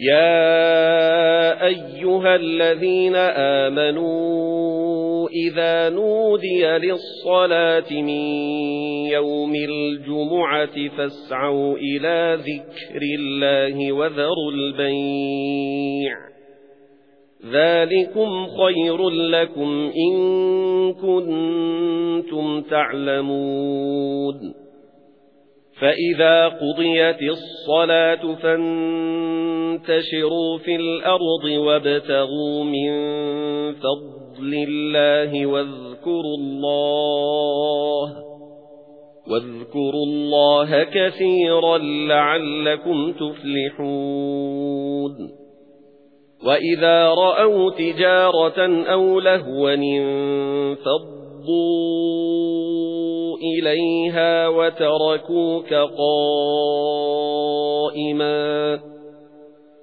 يَا أَيُّهَا الَّذِينَ آمَنُوا إِذَا نُودِيَ لِلصَّلَاةِ مِنْ يَوْمِ الْجُمُعَةِ فَاسْعَوْا إِلَى ذِكْرِ اللَّهِ وَذَرُوا الْبَيْعَ ذَلِكُمْ خَيْرٌ لَكُمْ إِن كُنتُمْ تَعْلَمُونَ فَإِذَا قُضِيَتِ الصَّلَاةُ فَانتَشِرُوا فِي الْأَرْضِ وَابْتَغُوا مِن فَضْلِ اللَّهِ وَاذْكُرُوا اللَّهَ وَاذْكُرُوا اللَّهَ كَثِيرًا لَّعَلَّكُمْ تُفْلِحُونَ وَإِذَا رَأَوْا تِجَارَةً أَوْ لَهْوًا انفَضُّوا إِلَيْهَا وَتَرَكُوكَ قَائِمًا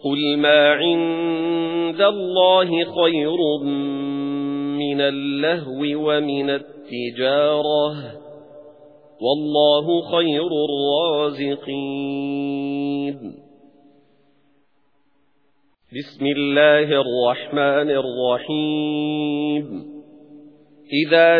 قُلْ مَا عِندَ اللَّهِ خَيْرٌ مِنَ اللَّهْوِ وَمِنَ التِّجَارَةِ وَاللَّهُ خَيْرُ الرَّازِقِينَ. بسم الله الرحمن الرحيم. إذا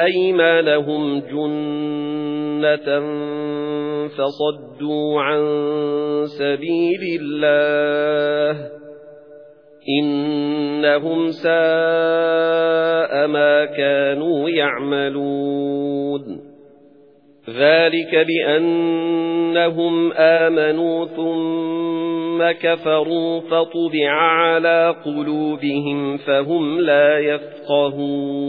أيمانهم جنة فصدوا عن سبيل الله إنهم ساء ما كانوا يعملون ذلك بأنهم آمنوا ثم كفروا فطبع على قلوبهم فهم لا يفقهون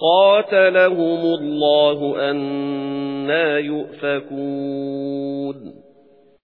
قاتلهم الله أنا يؤفكون.